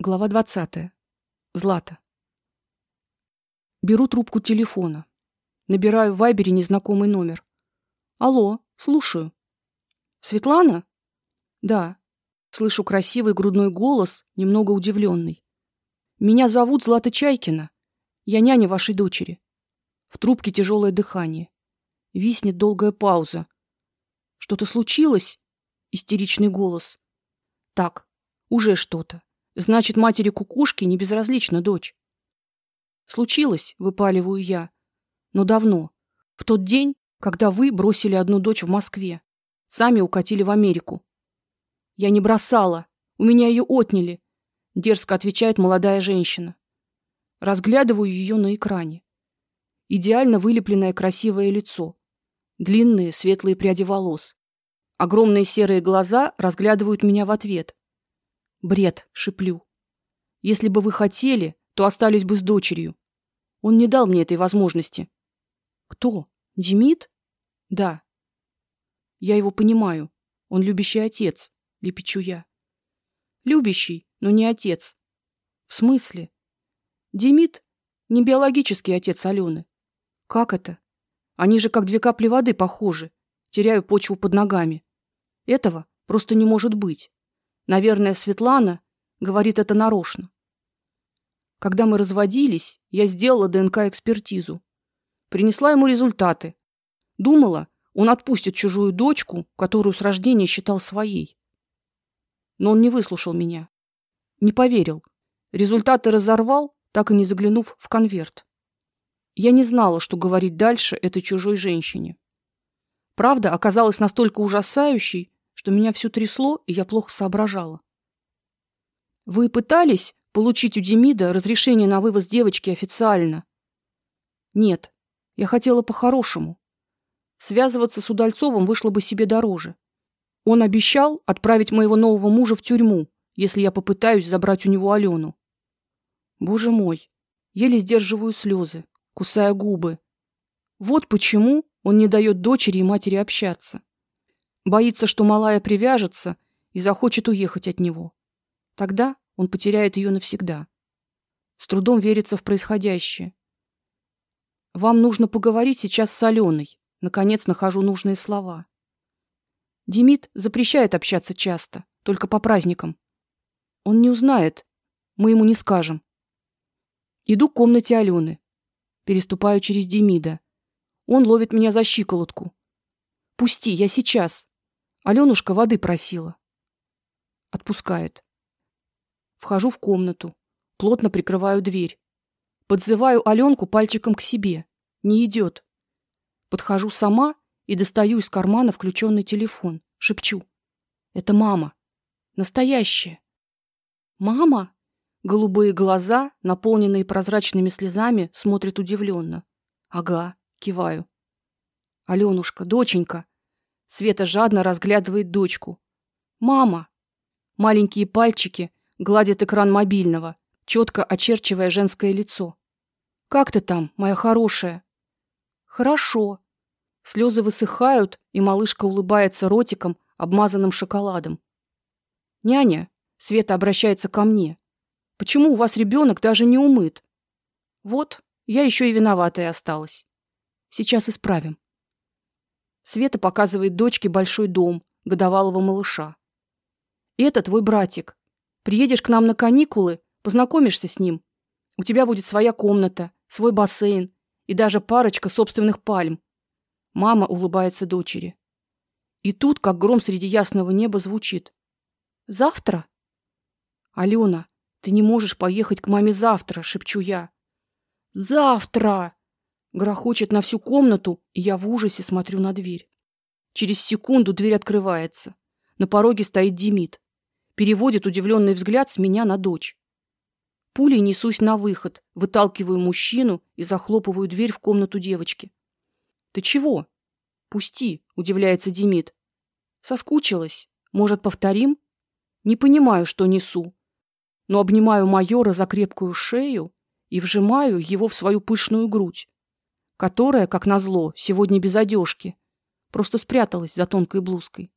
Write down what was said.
Глава 20. Злата. Беру трубку телефона. Набираю в Вайбере незнакомый номер. Алло, слушаю. Светлана? Да. Слышу красивый грудной голос, немного удивленный. Меня зовут Злата Чайкина. Я няня вашей дочери. В трубке тяжелое дыхание. Виснет долгая пауза. Что-то случилось? Истеричный голос. Так, уже что-то. Значит, матери кукушки не безразлична дочь. Случилось, выпаливаю я. Но давно. В тот день, когда вы бросили одну дочь в Москве, сами укатили в Америку. Я не бросала, у меня ее отняли, дерзко отвечает молодая женщина. Разглядываю ее на экране. Идеально вылепленное красивое лицо, длинные светлые пряди волос. Огромные серые глаза разглядывают меня в ответ. Бред, шиплю. Если бы вы хотели, то остались бы с дочерью. Он не дал мне этой возможности. Кто? Демид? Да. Я его понимаю. Он любящий отец, лепечу я. Любящий, но не отец. В смысле? Демид не биологический отец Алены. Как это? Они же как две капли воды похожи. Теряю почву под ногами. Этого просто не может быть. Наверное, Светлана говорит это нарочно. Когда мы разводились, я сделала ДНК-экспертизу. Принесла ему результаты. Думала, он отпустит чужую дочку, которую с рождения считал своей. Но он не выслушал меня. Не поверил. Результаты разорвал, так и не заглянув в конверт. Я не знала, что говорить дальше этой чужой женщине. Правда оказалась настолько ужасающей, что меня все трясло, и я плохо соображала. Вы пытались получить у Демида разрешение на вывоз девочки официально? Нет. Я хотела по-хорошему. Связываться с Удальцовым вышло бы себе дороже. Он обещал отправить моего нового мужа в тюрьму, если я попытаюсь забрать у него Алену. Боже мой, еле сдерживаю слезы, кусая губы. Вот почему он не дает дочери и матери общаться. Боится, что малая привяжется и захочет уехать от него. Тогда он потеряет ее навсегда. С трудом верится в происходящее. Вам нужно поговорить сейчас с Аленой. Наконец нахожу нужные слова. Демид запрещает общаться часто, только по праздникам. Он не узнает, мы ему не скажем. Иду к комнате Алены. Переступаю через Демида. Он ловит меня за щиколотку. Пусти, я сейчас. Алёнушка воды просила. Отпускает. Вхожу в комнату, плотно прикрываю дверь. Подзываю Алёнку пальчиком к себе. Не идет. Подхожу сама и достаю из кармана включенный телефон, шепчу: "Это мама. Настоящая". "Мама?" Голубые глаза, наполненные прозрачными слезами, смотрят удивленно. "Ага", киваю. "Алёнушка, доченька, Света жадно разглядывает дочку. Мама. Маленькие пальчики гладят экран мобильного, четко очерчивая женское лицо. Как ты там, моя хорошая? Хорошо. Слезы высыхают, и малышка улыбается ротиком, обмазанным шоколадом. Няня, Света обращается ко мне. Почему у вас ребенок даже не умыт? Вот, я еще и виноватая осталась. Сейчас исправим. Света показывает дочке большой дом годовалого малыша. Это твой братик. Приедешь к нам на каникулы, познакомишься с ним. У тебя будет своя комната, свой бассейн и даже парочка собственных пальм. Мама улыбается дочери. И тут, как гром среди ясного неба, звучит: "Завтра?" Алена, ты не можешь поехать к маме завтра, шепчу я. Завтра! Грохочет на всю комнату, и я в ужасе смотрю на дверь. Через секунду дверь открывается. На пороге стоит Демид. Переводит удивленный взгляд с меня на дочь. Пулей несусь на выход, выталкиваю мужчину и захлопываю дверь в комнату девочки. Ты чего? Пусти, удивляется Демид. Соскучилась. Может, повторим? Не понимаю, что несу. Но обнимаю майора за крепкую шею и вжимаю его в свою пышную грудь которая, как назло, сегодня без одежки, просто спряталась за тонкой блузкой.